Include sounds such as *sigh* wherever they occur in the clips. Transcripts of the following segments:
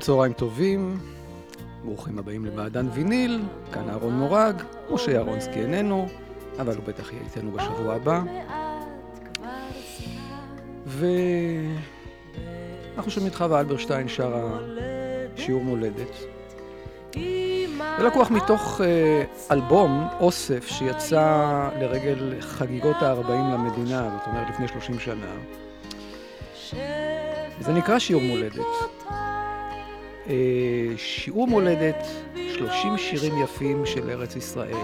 צהריים טובים, ברוכים הבאים למעדן ויניל, כאן אהרון מורג, משה ירונסקי איננו, אבל הוא בטח יהיה איתנו בשבוע הבא. ואנחנו שומעים את חווה אלברשטיין שרה שיעור מולדת. זה לקוח מתוך אה, אלבום, אוסף, שיצא לרגל חגיגות ה-40 למדינה, זאת אומרת לפני 30 שנה. זה נקרא שיעור מולדת. שיעור מולדת, 30 שירים יפים של ארץ ישראל.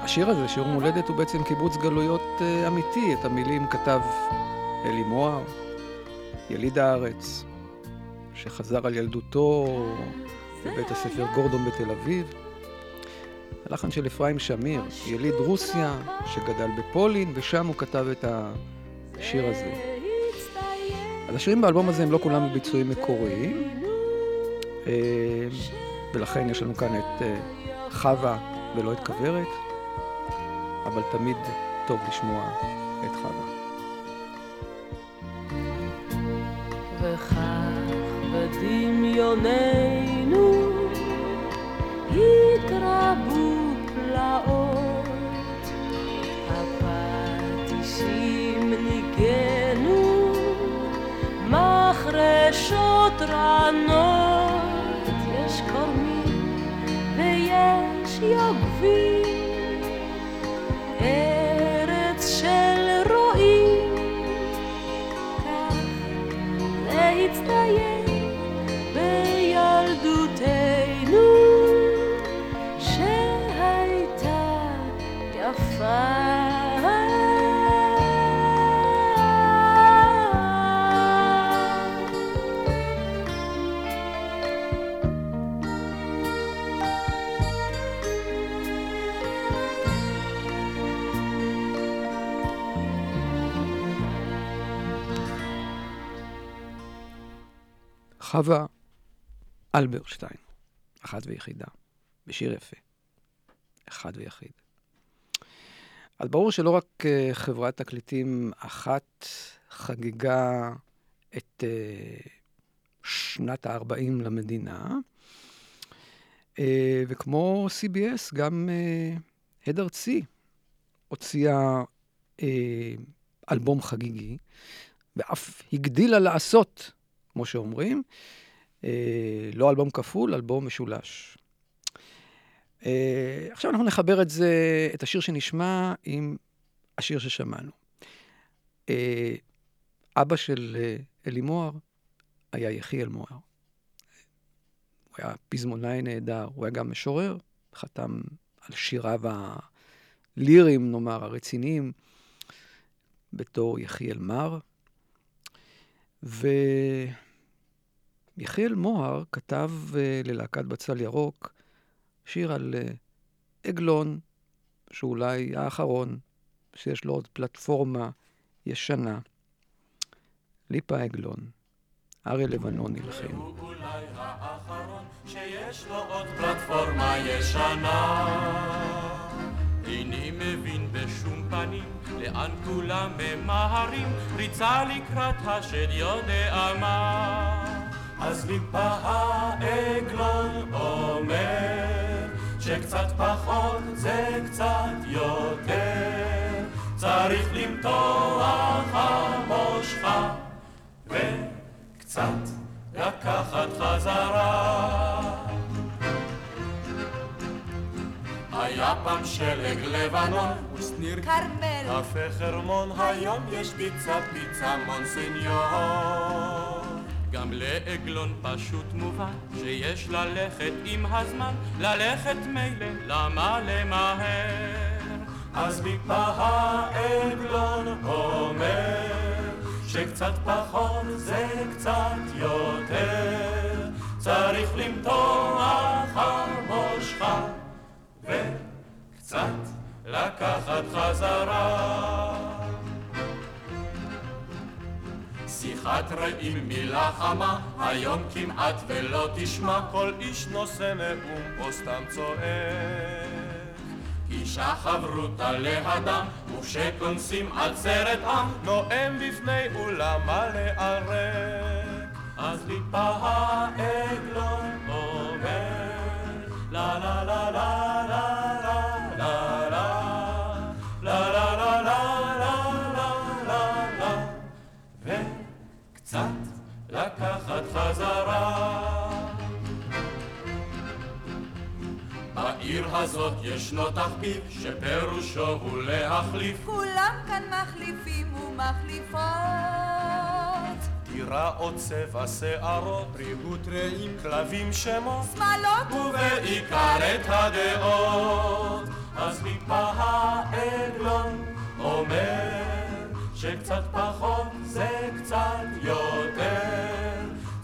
והשיר הזה, שיעור מולדת, הוא בעצם קיבוץ גלויות אה, אמיתי. את המילים כתב אלי מוהר, יליד הארץ, שחזר על ילדותו בבית הספר גורדון בתל אביב. הלחן של אפרים שמיר, יליד רוסיה, שגדל בפולין, ושם הוא כתב את ה... השיר הזה. אז השירים באלבום הזה הם לא כולם ביצועים מקוריים, אה, ולכן יש לנו כאן את אה, חווה ולא את כוורת, אבל תמיד טוב לשמוע את חווה. וכך בדמיוננו התרבו פלאות, מחרשות רענות, יש קורמים ויש יוגבים, חווה אלברשטיין, אחת ויחידה, בשיר יפה, אחד ויחיד. אז ברור שלא רק uh, חברת תקליטים אחת חגגה את uh, שנת ה-40 למדינה, uh, וכמו CBS, גם הד ארצי הוציאה אלבום חגיגי, ואף הגדילה לעשות כמו שאומרים. אה, לא אלבום כפול, אלבום משולש. אה, עכשיו אנחנו נחבר את זה, את השיר שנשמע עם השיר ששמענו. אה, אבא של אה, אלי מוהר היה יחיאל מוהר. הוא היה פזמונאי נהדר, הוא היה גם משורר, חתם על שיריו הליריים, נאמר, הרציניים, בתור יחיאל מר. ומי יחיאל מוהר כתב uh, ללהקת בצל ירוק שיר על uh, עגלון, שאולי האחרון, שיש לו עוד פלטפורמה ישנה. ליפה עגלון, אריה לבנון נלחם. שיש לו עוד פלטפורמה ישנה. איני מבין בשום פנים לאן כולם ממהרים, ריצה לקראת השד יודע מה. אז ליפה העגלון אומר שקצת פחות זה קצת יותר, צריך למתוח המושכה וקצת לקחת חזרה. היה פעם שלג לבנון ושניר כרמל. קפה חרמון היום יש פיצה פיצה מונסניור גם לעגלון פשוט מובן שיש ללכת עם הזמן ללכת מילא למה למהר אז מפה העגלון אומר שקצת פחות זה קצת יותר צריך למתוח המושכה וקצת לקחת חזרה. שיחת רעים מילה חמה, היום כמעט ולא תשמע, כל איש נושא נאום או סתם צועק. אישה חברותה לאדם, וכשכונסים עצרת עם, נואם בפני אולם מלא על ריק. אז ליפה העגלון אומר, לה לה לה לה חזרה. בעיר הזאת ישנו תחביב שפירושו הוא להחליף. כולם כאן מחליפים ומחליפות. טירה או צבע שערות, ריהוט רעים, כלבים שמות, שמאלות ובעיקר את הדעות. אז מפה העגלון אומר שקצת פחות זה קצת יותר,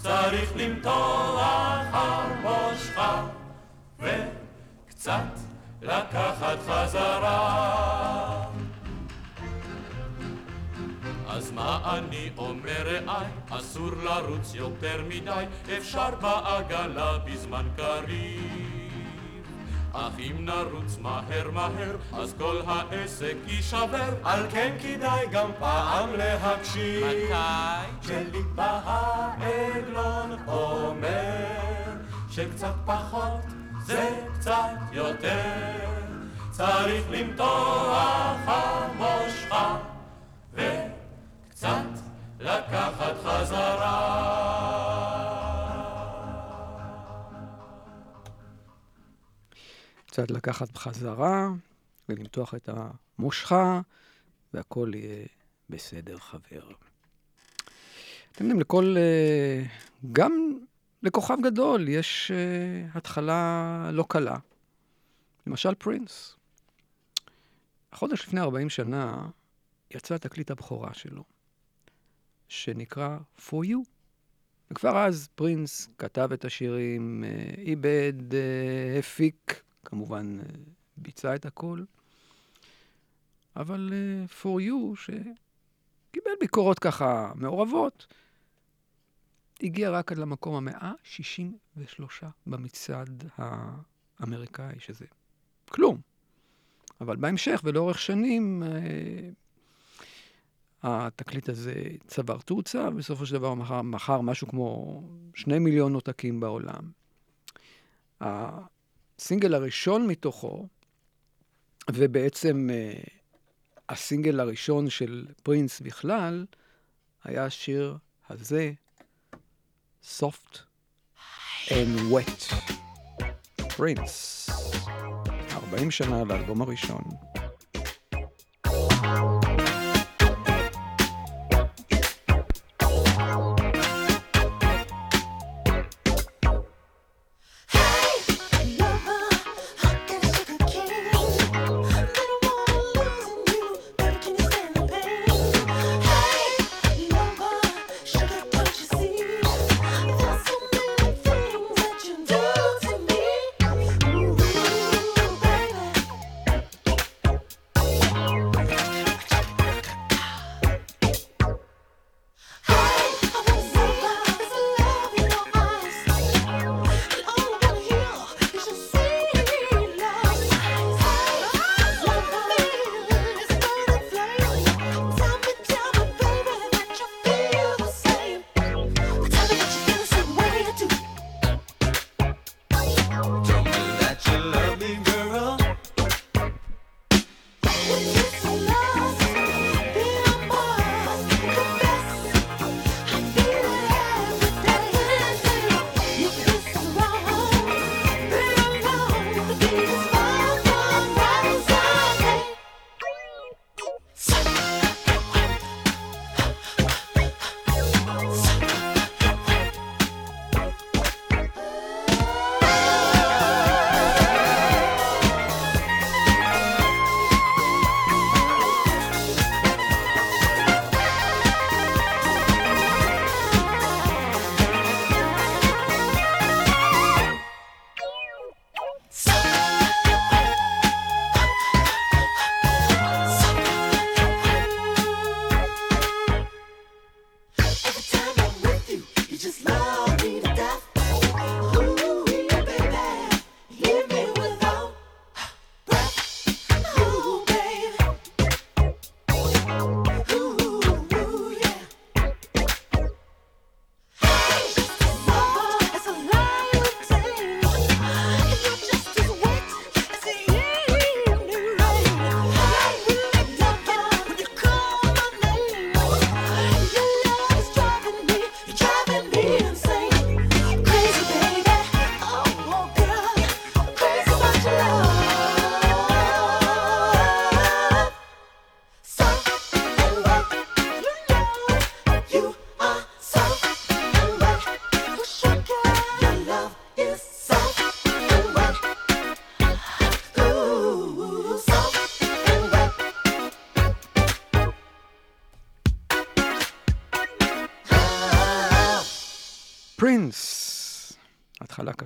צריך למתוח על מושך וקצת לקחת חזרה. אז מה אני אומר רעי, אסור לרוץ יותר מדי, אפשר בעגלה בזמן קריב. אך אם נרוץ מהר מהר, אז כל העסק יישבר. על כן כדאי גם פעם להקשיב. מתי? כשליבה העגלון אומר, שקצת פחות זה קצת יותר. צריך למתוח המושכה, וקצת לקחת חזרה. קצת לקחת בחזרה ולמתוח את המושכה, והכל יהיה בסדר, חבר. אתם יודעים, לכל, אה, גם לכוכב גדול יש אה, התחלה לא קלה. למשל פרינס. החודש לפני 40 שנה יצא תקליט הבכורה שלו, שנקרא For You. וכבר אז פרינס כתב את השירים, אה, איבד, הפיק כמובן אה, ביצע את הכל. אבל uh, For You, שקיבל ביקורות ככה מעורבות, הגיע רק עד למקום המאה 63 במצעד האמריקאי, שזה כלום. אבל בהמשך ולאורך שנים, uh, התקליט הזה צבר תאוצה, ובסופו של דבר מכר, מכר משהו כמו שני מיליון עותקים בעולם. הסינגל הראשון מתוכו, ובעצם uh, הסינגל הראשון של פרינס בכלל, היה השיר הזה, Soft and Wet. פרינס, 40 שנה לאלבום הראשון. פרינס.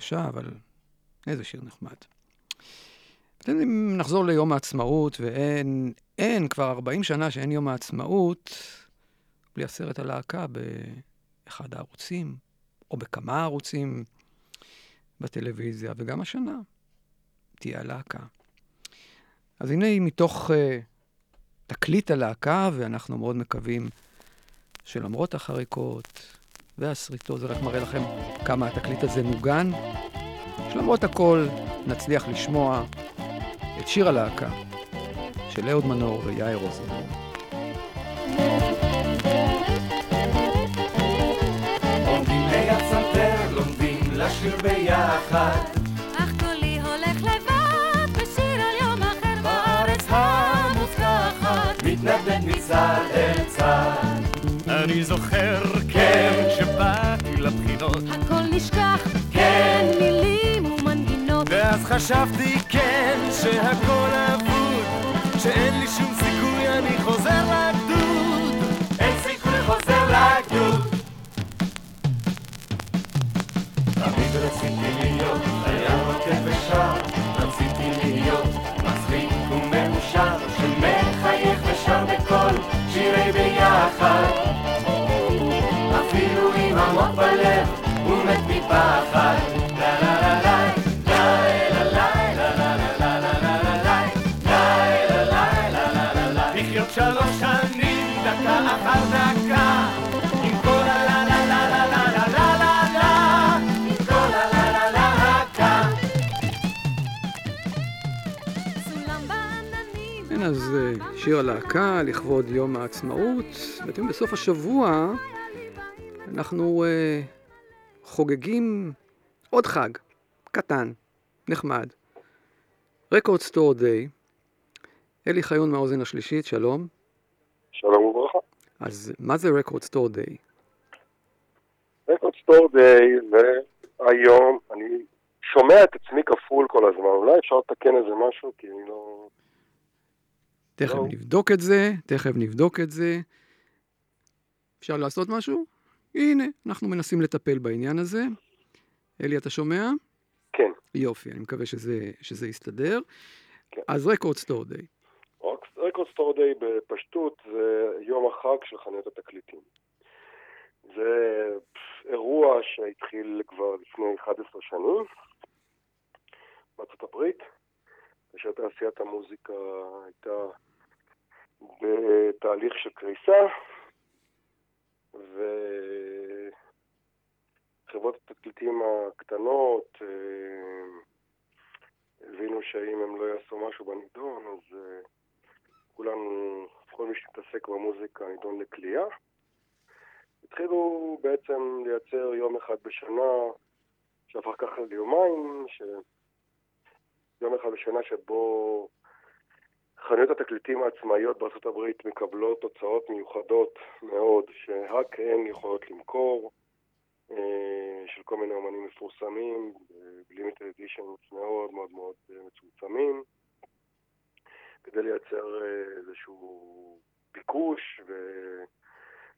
קשה, אבל איזה שיר נחמד. יודעים, נחזור ליום העצמאות, ואין, אין, כבר 40 שנה שאין יום העצמאות, בלי הסרט הלהקה באחד הערוצים, או בכמה ערוצים בטלוויזיה, וגם השנה תהיה הלהקה. אז הנה היא מתוך uh, תקליט הלהקה, ואנחנו מאוד מקווים שלמרות החריקות והשריטות, זה רק מראה לכם כמה התקליט הזה מוגן, שלמרות הכל נצליח לשמוע את שיר הלהקה של אהוד מנור ויאיר לומדים לשיר ביחד. אך קולי הולך לבד בשיר על יום אחר בארץ המובטחת, מתנדנד מצד אל צד. אני זוכר, נשכח, כן, מילים ומנגינות ואז חשבתי, כן, שהכל אבוד, שאין לי שום סיכוי, אני חוזר לגדוד. אין סיכוי, חוזר לגדוד. תמיד רציתי להיות חייל רוקד ושר, רציתי להיות מצחיק ומאושר, שמחייך ושר בקול שירי ביחד. שיר הלהקה לכבוד יום העצמאות. ואתם בסוף השבוע אנחנו uh, חוגגים עוד חג, קטן, נחמד. Record Store Day. אלי חיון מהאוזן השלישית, שלום. שלום וברכה. אז מה זה Record Store Day? Record Store Day זה היום, אני שומע את עצמי כפול כל הזמן, אולי אפשר לתקן איזה משהו, כי אני לא... תכף לא. נבדוק את זה, תכף נבדוק את זה. אפשר לעשות משהו? הנה, אנחנו מנסים לטפל בעניין הזה. אלי, אתה שומע? כן. יופי, אני מקווה שזה, שזה יסתדר. כן. אז רקורד סטור דיי. רקורד סטור דיי בפשטות זה יום החג של חנויות התקליטים. זה אירוע שהתחיל כבר לפני 11 שנים בארצות הברית, כאשר תעשיית המוזיקה הייתה בתהליך של קריסה, וחברות התקליטים הקטנות אה, הבינו שאם הם לא יעשו משהו בנידון, אז אה, כולנו, כל מי שמתעסק במוזיקה נידון לכליאה. התחילו בעצם לייצר יום אחד בשנה, שהפך ככה ליומיים, ש... יום אחד בשנה שבו חנויות התקליטים העצמאיות בארצות הברית מקבלות תוצאות מיוחדות מאוד, שרק הן יכולות למכור, אה, של כל מיני אומנים מפורסמים, בלימיטד אדישנס מאוד מאוד מאוד אה, מצומצמים, כדי לייצר אה, איזשהו ביקוש ו...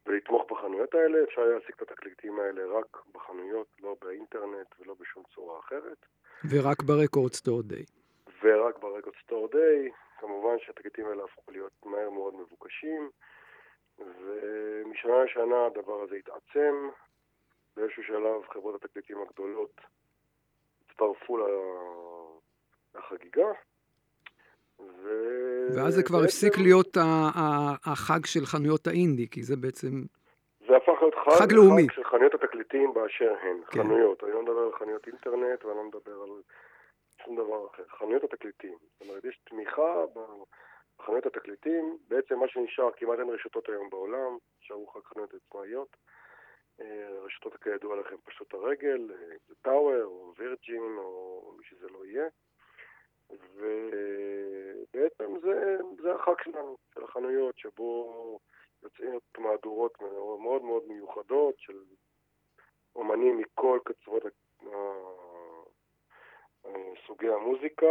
ולתמוך בחנויות האלה. אפשר להשיג את התקליטים האלה רק בחנויות, לא באינטרנט ולא בשום צורה אחרת. ורק ברקורד סטור דיי. ורק ברקורד סטור דיי. כמובן שהתקליטים האלה הפכו להיות מהר מאוד מבוקשים, ומשנה לשנה הדבר הזה התעצם. באיזשהו שלב חברות התקליטים הגדולות הצטרפו לחגיגה. ו... ואז זה כבר בעצם הפסיק להיות החג של חנויות האינדי, כי זה בעצם... זה הפך להיות חג, חג לאומי. חג של חנויות התקליטים באשר הן. כן. חנויות. אני לא מדבר על חנויות אינטרנט ואני לא מדבר על שום דבר אחר. חנויות התקליטים. זאת אומרת, יש תמיכה בחנויות התקליטים. בעצם מה שנשאר, כמעט אין רשתות היום בעולם, נשארו רק חנויות עצמאיות. אה, רשתות כידוע לכם פשוט הרגל, אה, טאוור או וירג'ין או מי שזה לא יהיה. ובעצם זה, זה החג שלנו, של החנויות, שבו יוצאות מהדורות מאוד מאוד מיוחדות של אומנים מכל קצוות ה- סוגי המוזיקה,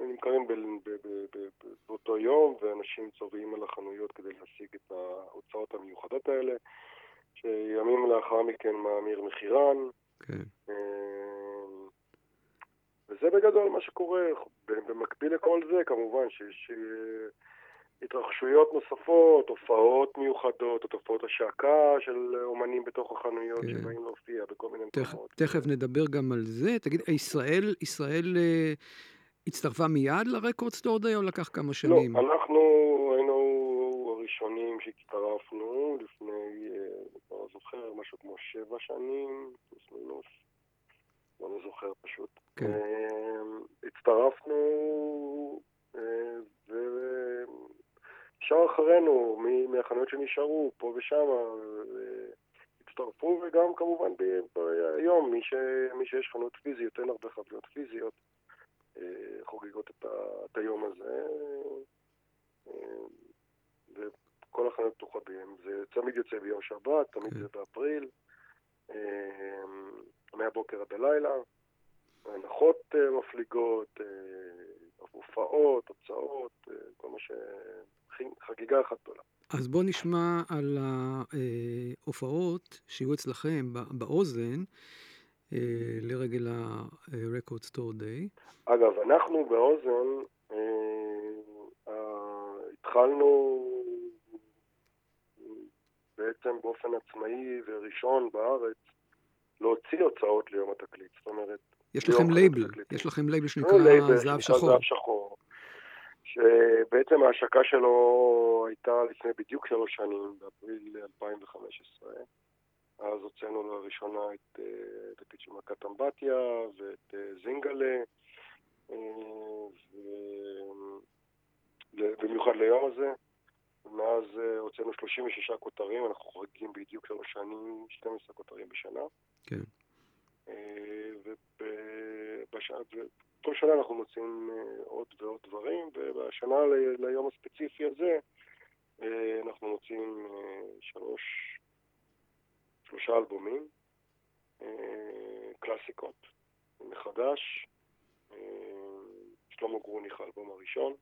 ונמכרים באותו יום, ואנשים צובעים על החנויות כדי להשיג את ההוצאות המיוחדות האלה. שימים לאחר מכן מאמיר מחירן. כן. אה, וזה בגדול מה שקורה. במקביל לכל זה, כמובן שיש אה, התרחשויות נוספות, הופעות מיוחדות, או תופעות השקה של אומנים בתוך החנויות כן. שבאים להופיע בכל מיני מקומות. תכף נדבר גם על זה. תגיד, ישראל, ישראל אה, הצטרפה מיד לרקורד סטור דיי או לקח כמה לא, שנים? אנחנו היינו הראשונים שהצטרפנו לפני, אה, לא זוכר, משהו כמו שבע שנים, פלוס מינוס, לא זוכר פשוט. כן. אה, הצטרפנו, אה, ושאר אחרינו, מהחנויות שנשארו, פה ושם, הצטרפו, וגם כמובן היום, מי, ש, מי שיש חנויות פיזיות, אין הרבה חנויות פיזיות, אה, חוגגות את, ה, את היום הזה. אה, וכל החנויות פתוחות ביום. זה תמיד יוצא ביום שבת, תמיד כן. זה באפריל, אה, מהבוקר עד הלילה, הנחות מפליגות, הופעות, הוצאות, כל מה ש... חגיגה אחת גדולה. אז בוא נשמע על ההופעות שיהיו אצלכם באוזן אה, לרגל ה-Record Store Day. אגב, אנחנו באוזן אה, אה, התחלנו בעצם באופן עצמאי וראשון בארץ להוציא הוצאות ליום התקליט. זאת אומרת, יש לכם לייבל. יש לכם לייבל שנקרא לייבל, זהב שנקרא שחור. זהב שחור. שבעצם ההשקה שלו הייתה לפני בדיוק שלוש שנים, באפריל 2015. אז הוצאנו לראשונה את אה, של מכת אמבטיה ואת אה, זינגלה, אה, במיוחד ליום הזה. מאז הוצאנו 36 כותרים, אנחנו חוגגים בדיוק שלוש שנים, 12 כותרים בשנה. כן. ובש- וכל שנה אנחנו מוצאים אה, עוד ועוד דברים, ובשנה ל- ליום הספציפי הזה אה, אנחנו מוצאים אה, שלוש, שלושה אלבומים, קלאסיקות מחדש. שלמה גרוניך, האלבום הראשון,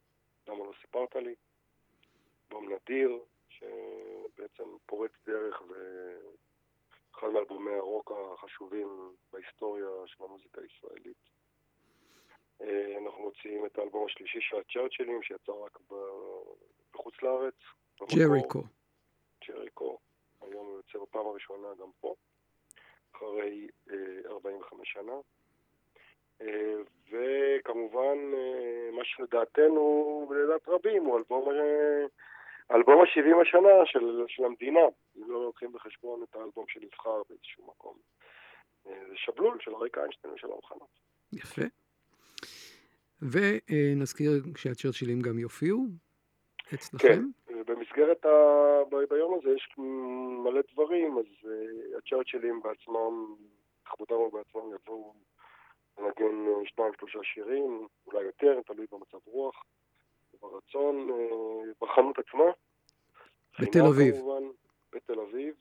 למה לא סיפרת לי? אלבום נדיר, שבעצם פורץ דרך ואחד מאלבומי הרוק החשובים בהיסטוריה של המוזיקה הישראלית. אה, אנחנו מוציאים את האלבום השלישי של הצ'רצ'ילים, שיצא רק בחוץ לארץ. ג'ריקו. ג'ריקו. היום הוא יוצא בפעם הראשונה גם פה, אחרי אה, 45 שנה. אה, וכמובן, אה, מה שלדעתנו, ולדעת רבים, הוא אלבום, אה, אלבום ה-70 השנה של, של המדינה, אם לא לוקחים בחשבון את האלבום שנבחר באיזשהו מקום. אה, זה שבלול של אריק איינשטיין ושל המחנות. יפה. ונזכיר שהצ'רצ'ילים גם יופיעו אצלכם. כן, במסגרת ה... ביום הזה יש מלא דברים, אז uh, הצ'רצ'ילים בעצמם, לכבודם ובעצמם יבואו לנגן אה, שניים שלושה שירים, אולי יותר, תלוי במצב רוח, ברצון, uh, בחנות עצמה. בתל אביב. כמובן, בתל אביב.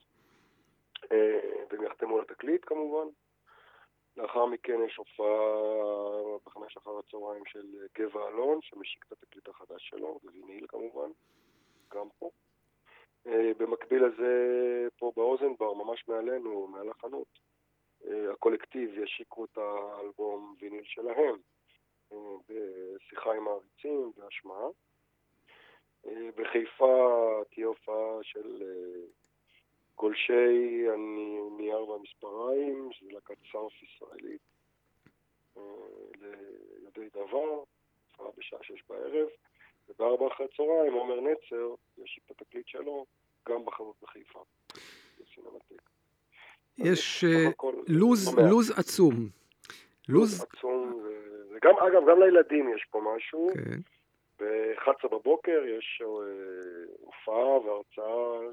Uh, והם יחתמו על התקליט כמובן. לאחר מכן יש הופעה בחמש אחר הצהריים של גבע אלון, שמשיק את התקליט החדש שלו, בוויניל כמובן, גם פה. אה, במקביל לזה, פה באוזנבר, ממש מעלינו, מעל החנות, אה, הקולקטיב ישיקו את האלבום ויניל שלהם, אה, בשיחה עם העריצים והשמעה. אה, בחיפה תהיה הופעה של אה, גולשי הנייר והמספריים, שזה להקת סארף ישראלית, אה, ליודעי דבר, הופעה בשעה שש בערב, ובארבע אחרי הצהריים עומר נצר ישיק את התקליט שלו גם בחנות בחיפה, בסינמטק. יש אה, לוז, לא. לוז עצום. לוז, עצום, וגם, אגב, גם לילדים יש פה משהו. כן. ב-11 בבוקר יש אה, הופעה והרצאה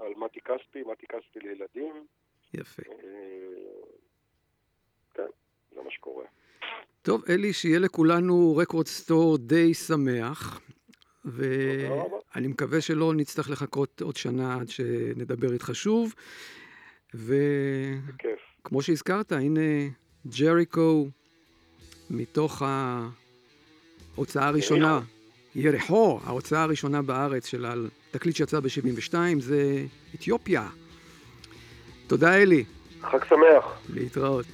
על מתי כספי, מתי כספי לילדים. יפה. אה, כן, זה מה שקורה. טוב, אלי, שיהיה לכולנו רקורד סטור די שמח. ואני מקווה שלא נצטרך לחכות עוד שנה עד שנדבר איתך שוב. וכמו. שהזכרת, הנה ג'ריקו מתוך ההוצאה הראשונה, יריחו, ההוצאה הראשונה בארץ של התקליט שיצא ב-72, זה אתיופיה. תודה, אלי. חג שמח. להתראות.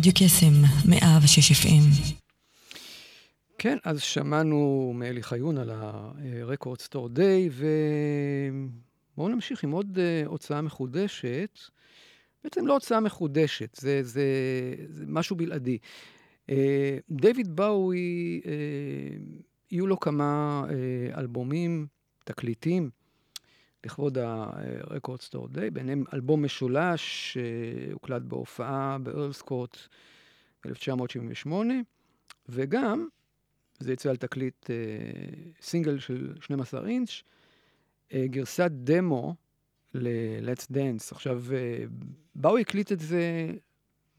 רדיו קסם, 106 FM. כן, אז שמענו מאלי חיון על ה-Record Store Day, ובואו נמשיך עם עוד uh, הוצאה מחודשת. בעצם לא הוצאה מחודשת, זה, זה, זה משהו בלעדי. Uh, דיוויד באוי, uh, יהיו לו כמה אלבומים, תקליטים, לכבוד ה-Record Store Day, ביניהם אלבום משולש שהוקלט בהופעה בארלסקוט ב-1978, וגם, זה יצא על תקליט uh, סינגל של 12 אינץ', uh, גרסת דמו ל-Let's Dance. עכשיו, uh, באו הקליט את זה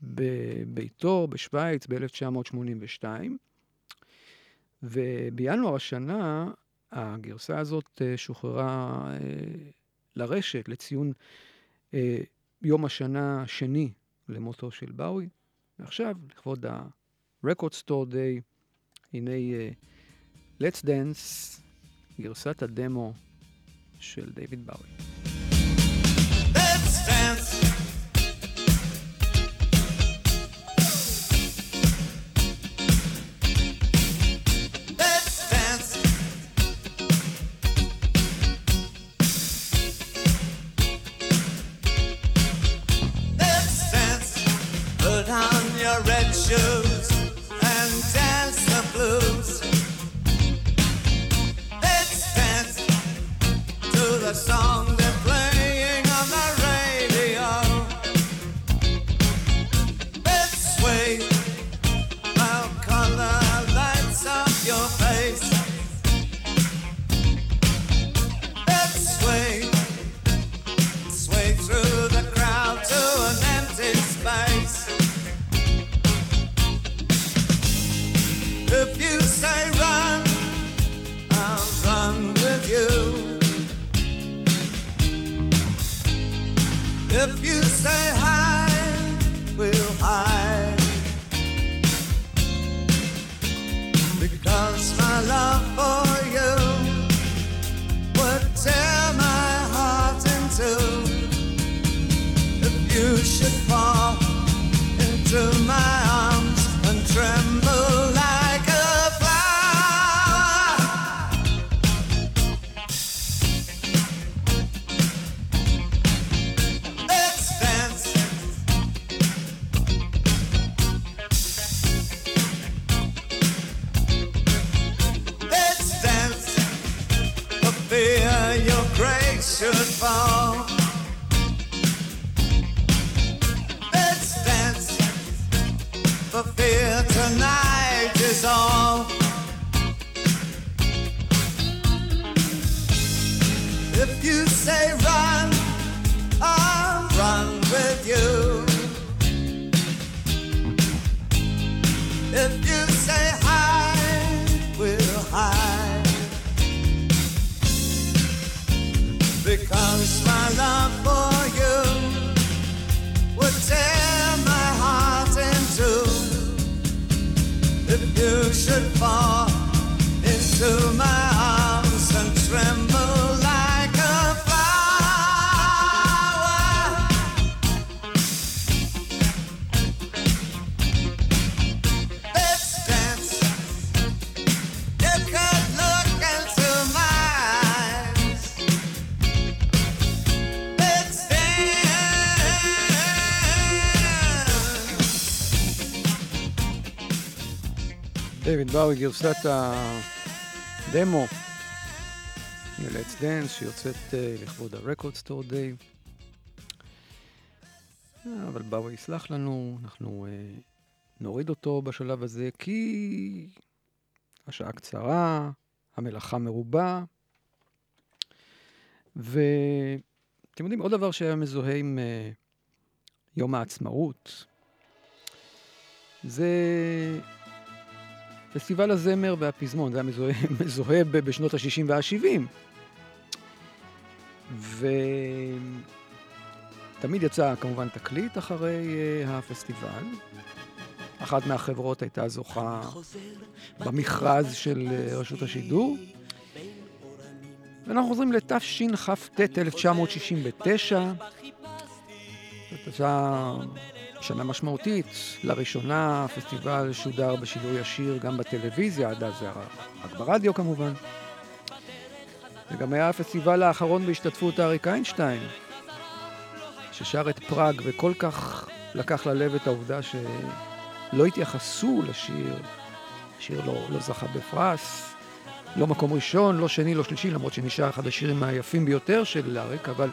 בביתו, בשוויץ, ב-1982, ובינואר השנה הגרסה הזאת uh, שוחררה uh, לרשת לציון uh, יום השנה השני למותו של באוי. ועכשיו, לכבוד ה-Record Store Day, הנה Let's Dance, גרסת הדמו של דיוויד באוי. Let's dance. smile. Dance. דייוויד באוי, גרסת הדמו מ-Let's Dance, שיוצאת אה, לכבוד ה-Record Store Day. אה, אבל באוי יסלח לנו, אנחנו אה, נוריד אותו בשלב הזה, כי השעה קצרה, המלאכה מרובה, ואתם יודעים, עוד דבר שהיה מזוהה עם יום העצמאות, זה פסטיבל הזמר והפזמון, זה היה מזוהה, *laughs* מזוהה בשנות ה-60 וה-70. ותמיד יצא כמובן תקליט אחרי uh, הפסטיבל. אחת מהחברות הייתה זוכה במכרז של uh, רשות השידור. ואנחנו חוזרים לתשכ"ט 1969. זאת הייתה שנה משמעותית. לראשונה הפסטיבל שודר בשידור ישיר גם בטלוויזיה, עד אז זה רק ברדיו כמובן. זה גם היה הפסטיבל האחרון בהשתתפות אריק איינשטיין, ששר את פראג וכל כך לקח ללב את העובדה שלא התייחסו לשיר. השיר לא, לא זכה בפרס, לא מקום ראשון, לא שני, לא שלישי, למרות שנשאר אחד השירים היפים ביותר של אריק, אבל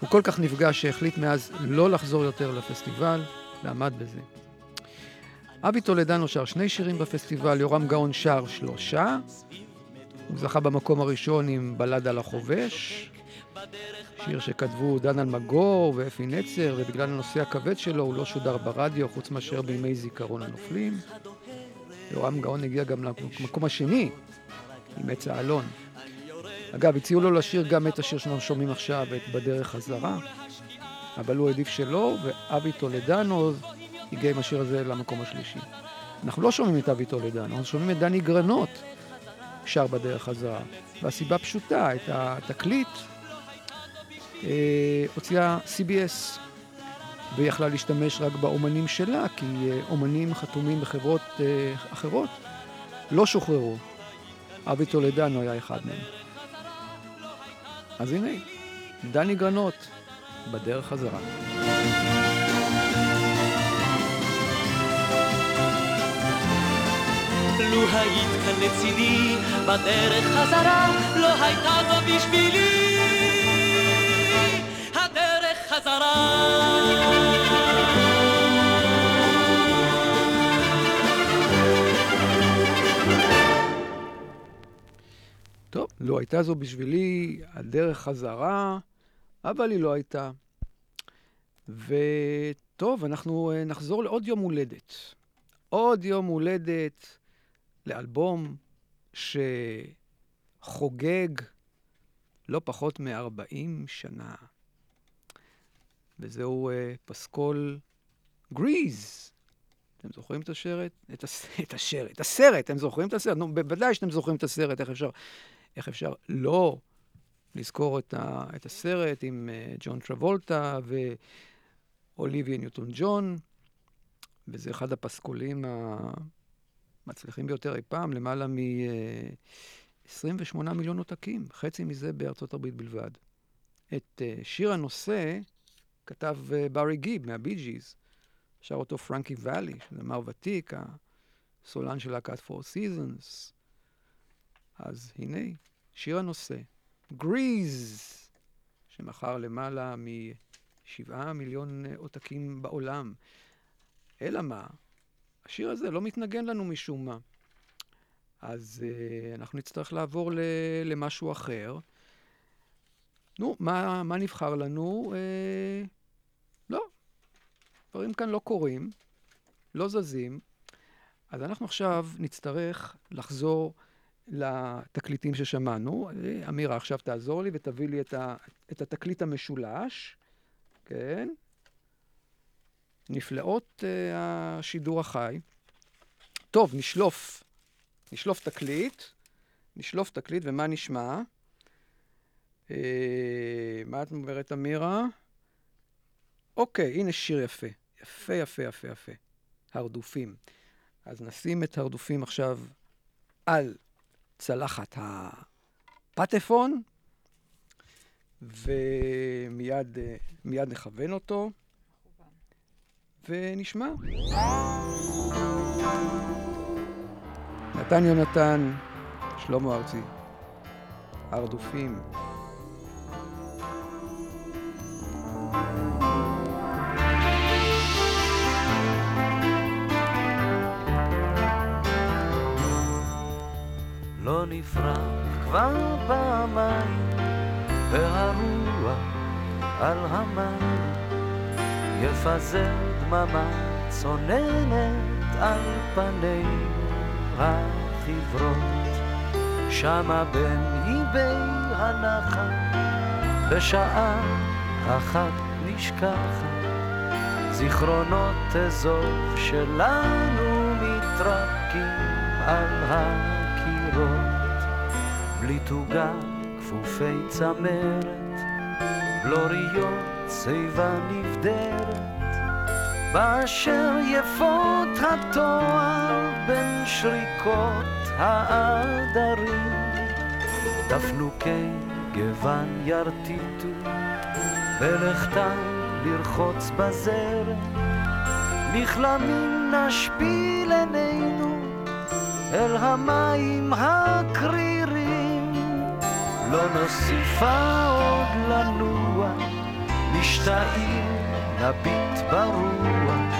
הוא כל כך נפגע שהחליט מאז לא לחזור יותר לפסטיבל, ועמד בזה. אבי טולדנו שר שני שירים בפסטיבל, יורם גאון שר שלושה. הוא זכה במקום הראשון עם בלד על החובש, שיר שכתבו דן אלמגור ואפי נצר, ובגלל הנושא הכבד שלו הוא לא שודר ברדיו, חוץ מאשר בימי זיכרון הנופלים. יורם גאון הגיע גם למקום השני, עם עץ האלון. אגב, הציעו לו לשיר גם את השיר שאנחנו שומעים עכשיו, את בדרך חזרה, אבל הוא העדיף שלא, ואבי טולדנו הגיע עם השיר הזה למקום השלישי. אנחנו לא שומעים את אבי טולדנו, אנחנו שומעים את דני גרנות שר בדרך חזרה, והסיבה פשוטה, את התקליט אה, הוציאה CBS, והיא יכלה להשתמש רק באומנים שלה, כי אה, אומנים חתומים בחברות אה, אחרות לא שוחררו. אבי טולדנו היה אחד מהם. אז הנה, דני גרנות, בדרך חזרה. לו היית כאן לצידי בדרך חזרה, לא הייתה זו בשבילי הייתה זו בשבילי הדרך חזרה, אבל היא לא הייתה. וטוב, אנחנו אה, נחזור לעוד יום הולדת. עוד יום הולדת לאלבום שחוגג לא פחות מ-40 שנה. וזהו uh, פסקול גריז. אתם זוכרים את השרת? את, הס... את השרת, הסרט, אתם זוכרים את הסרט? נו, בוודאי שאתם זוכרים את הסרט, איך אפשר, איך אפשר לא לזכור את, ה... את הסרט עם uh, ג'ון טרבולטה ואוליביה ניוטון ג'ון, וזה אחד הפסקולים המצליחים ביותר אי פעם, למעלה מ-28 מיליון עותקים, חצי מזה בארצות הברית בלבד. את אה, שיר הנושא כתב אה, ברי גיב מהבי ג'יז, שר אותו פרנקי ואלי, זמר ותיק, הסולן של להקת פור סיזונס. אז הנה, שיר הנושא, גריז, שמכר למעלה משבעה מיליון עותקים בעולם. אלא מה? השיר הזה לא מתנגן לנו משום מה. אז uh, אנחנו נצטרך לעבור למשהו אחר. נו, מה, מה נבחר לנו? Uh, לא, דברים כאן לא קורים, לא זזים. אז אנחנו עכשיו נצטרך לחזור לתקליטים ששמענו. אמירה, עכשיו תעזור לי ותביא לי את, ה, את התקליט המשולש, כן? נפלאות uh, השידור החי. טוב, נשלוף, נשלוף תקליט, נשלוף תקליט, ומה נשמע? Uh, מה את אומרת, אמירה? אוקיי, הנה שיר יפה. יפה, יפה, יפה, יפה. הרדופים. אז נשים את הרדופים עכשיו על צלחת הפטפון, ומיד אה, נכוון אותו, ונשמע. נתן יונתן, שלמה ארצי, הרדופים. נפרח כבר פעמיים, והרוח על המים יפזר דממה צוננת על פנינו החברות. שמה בין איבי הנחל, בשעה אחת נשכחת, זיכרונות אזוב שלנו מתרקים על הקירות, בלי תוגה כפופי צמרת, בלוריות שיבה נבדרת, באשר יפות התואר בין שריקות העדרים, תפנוקי גוון ירטיטו, בלכתם לרחוץ בזרם, נכלמים נשפיל עינינו אל המים הקרירים, לא נוסיפה עוד לנוע, משתאים נביט ברוח,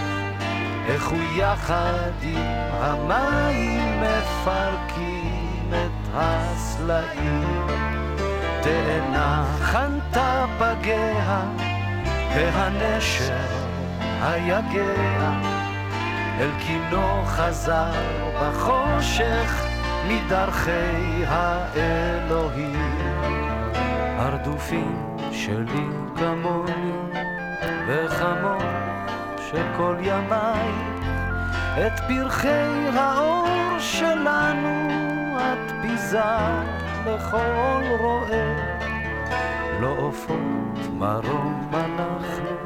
איך הוא יחד עם המים מפרקים את הסלעים. תאנה חנתה פגיה, והנשר היגע, אל קינו חזר בחושך מדרכי האלוהים. הרדופים שלי כמוני, וכמוך שכל ימיי, את פרחי האור שלנו את ביזה לכל רואה. לא עופות מרום אנחנו,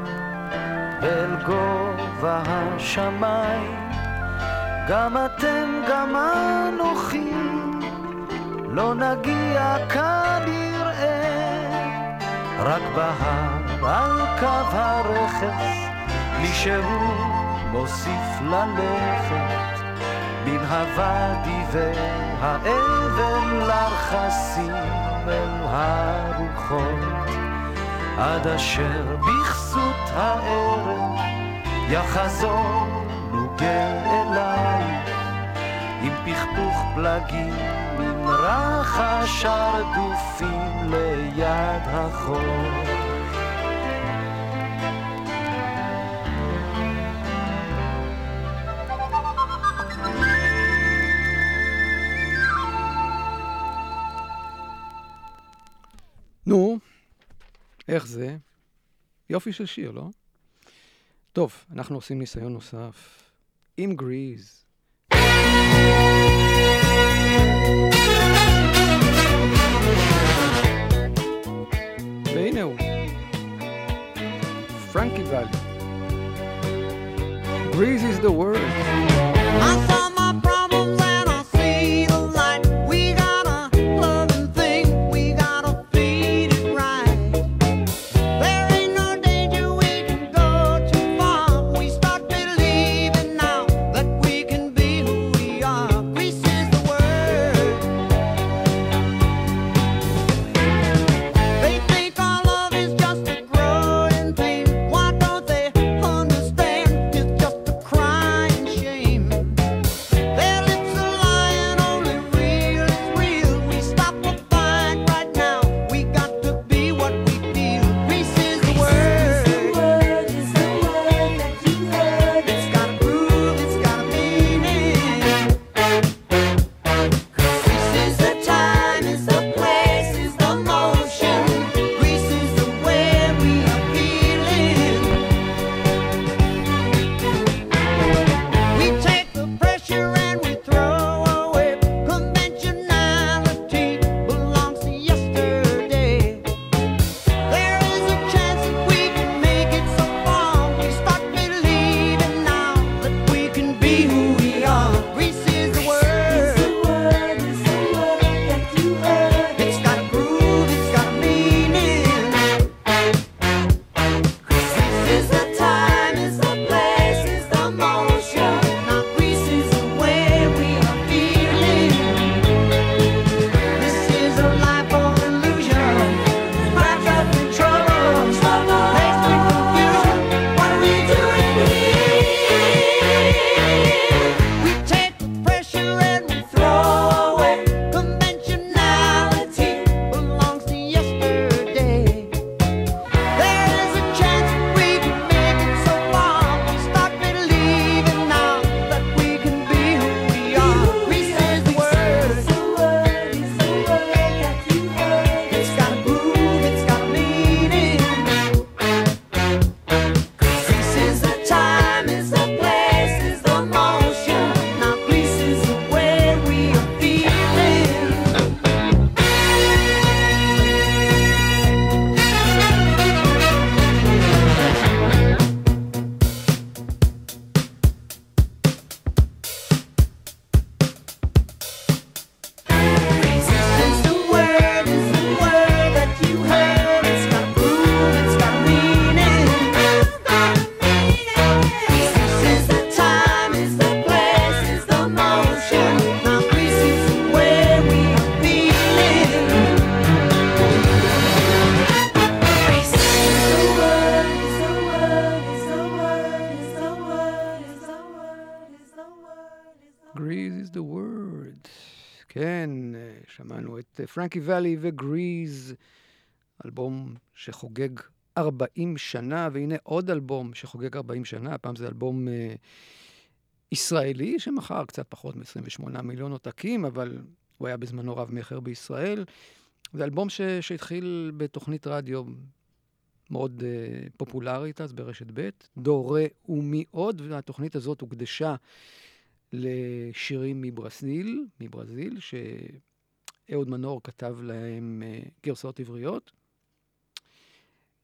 ואל גובה השמיים, גם אתם גם אנוכי, לא נגיע כנראה, רק בהר על קו הרכס, מישהו מוסיף ללכת, מן הוואדי והאבן לרחסים אל הרוחות, עד אשר בכסות הערב יחזור נוגה אלייך, עם פכפוך פלגים, עם רחש הרדופים ליד החור. נו, איך זה? יופי של שיר, לא? טוב, אנחנו עושים ניסיון נוסף עם גריז. Oh. Frankie Valley Greece is the world. פרנקי ואלי וגריז, אלבום שחוגג 40 שנה, והנה עוד אלבום שחוגג 40 שנה, הפעם זה אלבום אה, ישראלי שמכר קצת פחות מ-28 מיליון עותקים, אבל הוא היה בזמנו רב-מכר בישראל. זה אלבום ש, שהתחיל בתוכנית רדיו מאוד אה, פופולרית אז ברשת ב', דורי ומי עוד, והתוכנית הזאת הוקדשה לשירים מברזיל, מברזיל, ש... אהוד מנור כתב להם אה, גרסאות עבריות.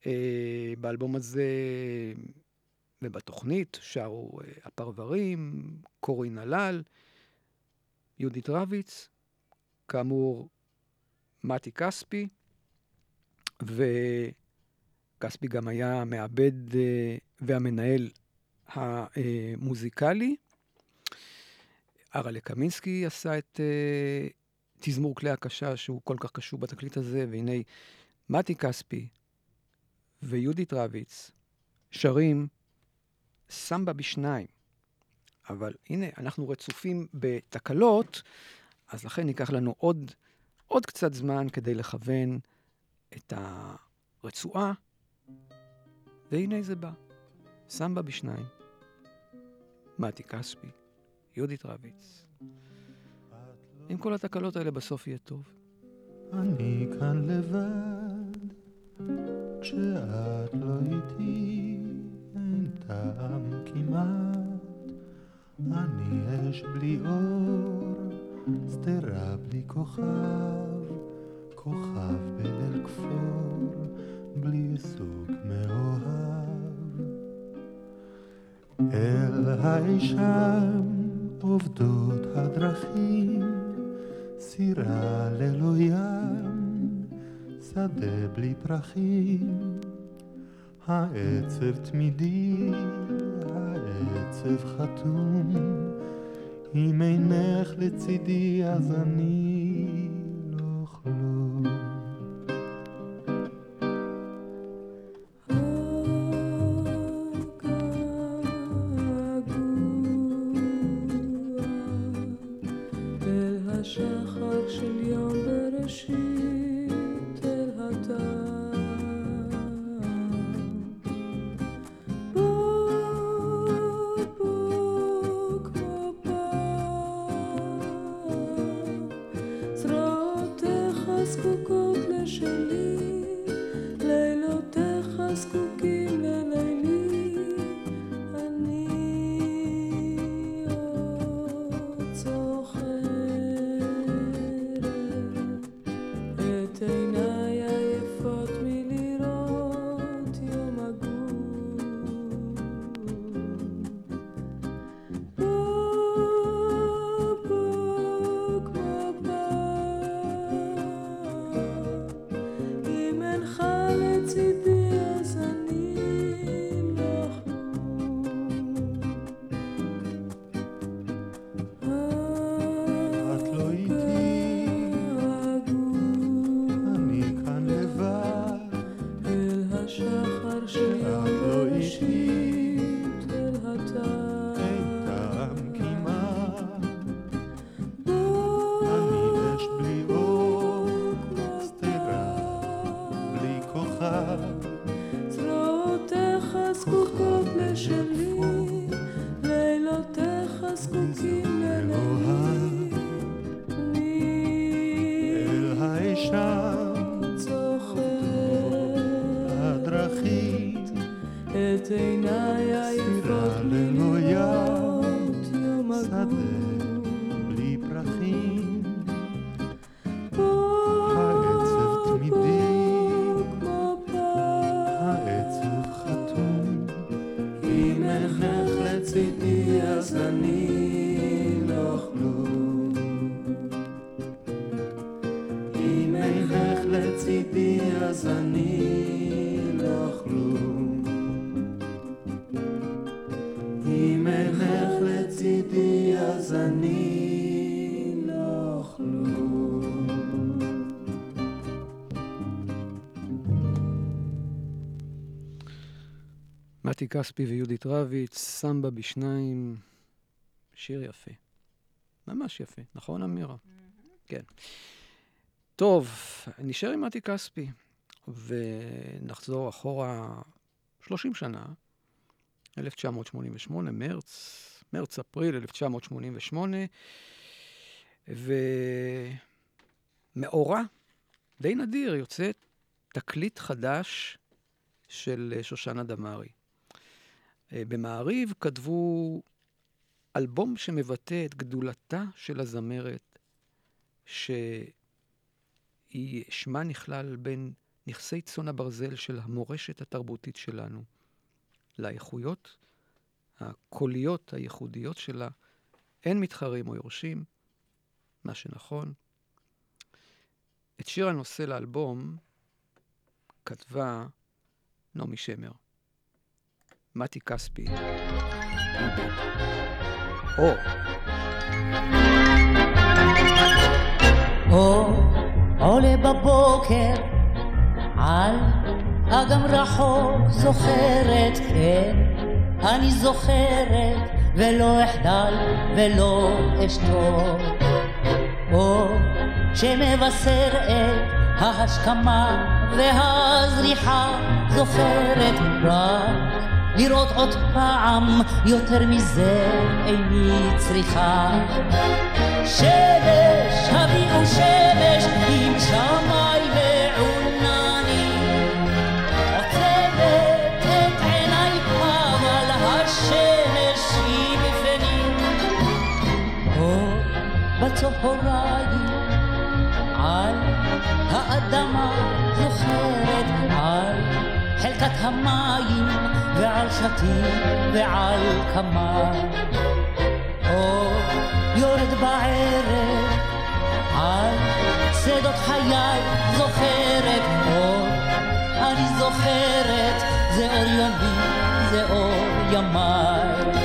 אה, באלבום הזה ובתוכנית שרו אה, הפרברים, קורין הלל, יהודית רביץ, כאמור, מתי כספי, וכספי גם היה המעבד והמנהל המוזיקלי. ארלה קמינסקי עשה את תזמור כלי הקשה שהוא כל כך קשור בתקליט הזה, והנה מתי כספי ויהודית רביץ שרים סמבה בשניים. אבל הנה, אנחנו רצופים בתקלות, אז לכן ייקח לנו עוד, עוד קצת זמן כדי לכוון את הרצועה, והנה זה בא. סמבה בשניים. מתי כספי, יהודית רביץ. עם כל התקלות האלה בסוף יהיה טוב. אני כאן לבד, כשאת לא איתי, אין טעם כמעט. אני אש בלי אור, שדרה בלי כוכב, כוכב בליל כפור, בלי סוג מאוהב. אל האישה עובדות הדרכים, סירה ללא ים, שדה בלי פרחים. העצב תמידי, העצב חתום, אם אינך לצידי אז אני спокійне жаліє. אז אני לא כלום. אם אינך לצידי אז אני לא כלום. אם אינך לצידי אז אני לא כלום. מתי כספי ויהודית רביץ, סמבה בשניים, שיר יפה. ממש יפה, נכון אמירה? כן. טוב, נשאר עם מתי כספי, ונחזור אחורה 30 שנה, 1988, מרץ, מרץ-אפריל 1988, ומאורע די נדיר, יוצא תקליט חדש של אה, שושנה דמארי. אה, במעריב כתבו אלבום שמבטא את גדולתה של הזמרת, שהיא, שמה נכלל בין נכסי צאן הברזל של המורשת התרבותית שלנו. לאיכויות הקוליות הייחודיות שלה אין מתחרים או יורשים, מה שנכון. את שיר הנושא לאלבום כתבה נעמי שמר. מתי כספי. אור עולה בבוקר על אגם רחוק זוכרת, כן, אני זוכרת ולא אחדל ולא אשתוק. אור שמבשר את ההשכמה והזריחה זוכרת רק לראות עוד פעם יותר מזה איני צריכה. שמש, הביאו שמש עם שמאי ועונני. עוצמת את עיניי אבל השמש היא בפנים. אור בצהריים על האדמה זוכרת על חלקת המים ועל שתים ועל כמה. אור יורד בערב על שדות חיי זוכרת אור, אני זוכרת, זה אור יומי, זה אור ימיי.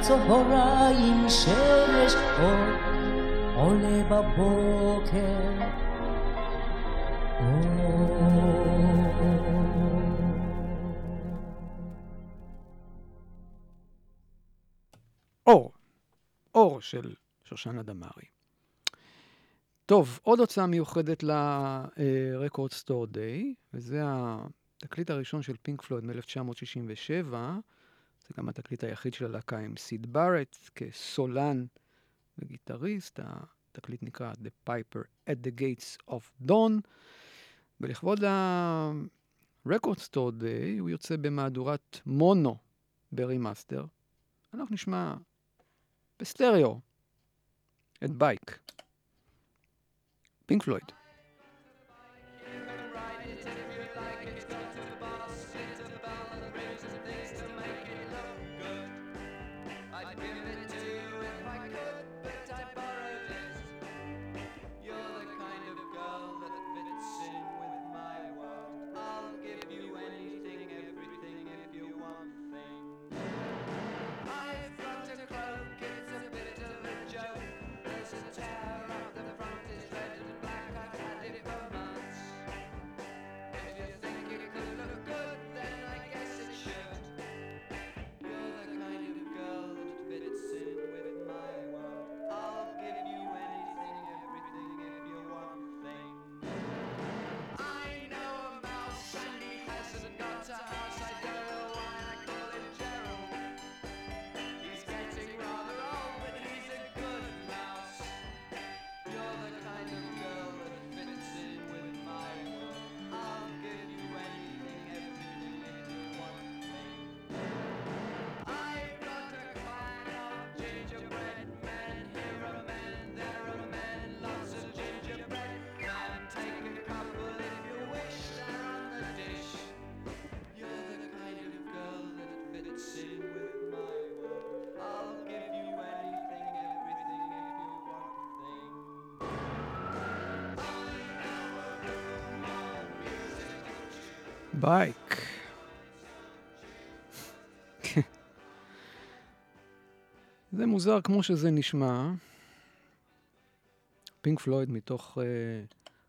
בצהריים שמש אור, עולה בבוקר. אור. אור של שושנה דמארי. טוב, עוד הוצאה מיוחדת ל-Record Store Day, וזה התקליט הראשון של פינק פלויד מ-1967. זה גם התקליט היחיד של הלהקה עם סיד בארט כסולן וגיטריסט. התקליט נקרא The Piper at the Gates of Dawn. ולכבוד ה-Record Store Day הוא יוצא במהדורת מונו ב remaster. אנחנו נשמע בסטריאו את Bike. פינק פלויד. בייק. זה מוזר כמו שזה נשמע. פינק פלויד מתוך, uh,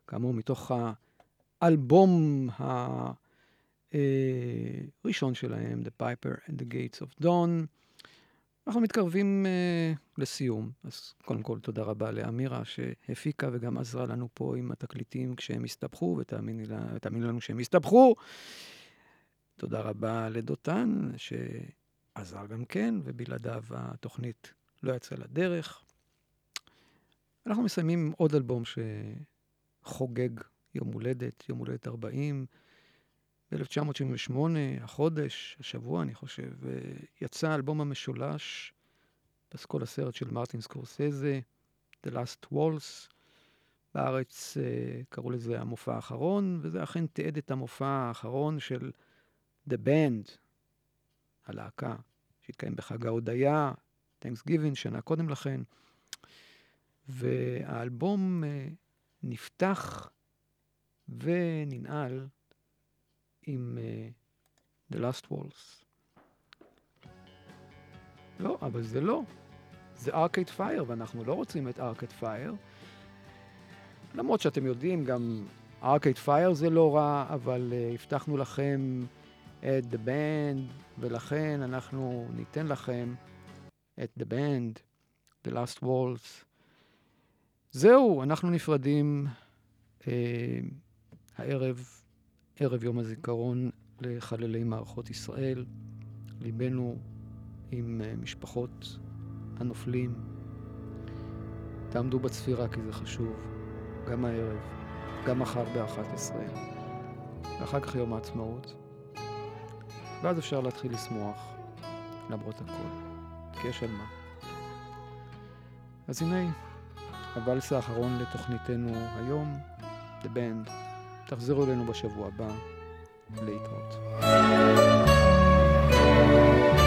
כאמור, מתוך האלבום הראשון שלהם, The Piper and the Gates of Dawn. אנחנו מתקרבים uh, לסיום, אז קודם כל תודה רבה לאמירה שהפיקה וגם עזרה לנו פה עם התקליטים כשהם הסתבכו, ותאמיני לנו שהם הסתבכו. תודה רבה לדותן, שעזר גם כן, ובלעדיו התוכנית לא יצאה לדרך. אנחנו מסיימים עוד אלבום שחוגג יום הולדת, יום הולדת 40. ב-1978, החודש, השבוע, אני חושב, יצא האלבום המשולש, פסקול הסרט של מרטין סקורסזה, The Last Waltz. בארץ קראו לזה המופע האחרון, וזה אכן תיעד את המופע האחרון של The Band, הלהקה, שהתקיים בחג ההודיה, Thanksgiving, שנה קודם לכן. והאלבום נפתח וננעל עם uh, The Last Walls. לא, אבל זה לא. זה Arcade Fire, ואנחנו לא רוצים את Arcade Fire. למרות שאתם יודעים, גם Arcade Fire זה לא רע, אבל uh, הבטחנו לכם את The Band, ולכן אנחנו ניתן לכם את The Band, The Last Waltz. זהו, אנחנו נפרדים uh, הערב ערב יום הזיכרון לחללי מערכות ישראל. ליבנו עם משפחות הנופלים. תעמדו בצפירה כי זה חשוב, גם הערב, גם מחר ב-11. ואחר כך יום העצמאות, ואז אפשר להתחיל לשמוח, למרות הכל, כי יש על מה. אז הנה, הוואלס האחרון לתוכניתנו היום, The Band. תחזרו אלינו בשבוע הבא להתראות. thank you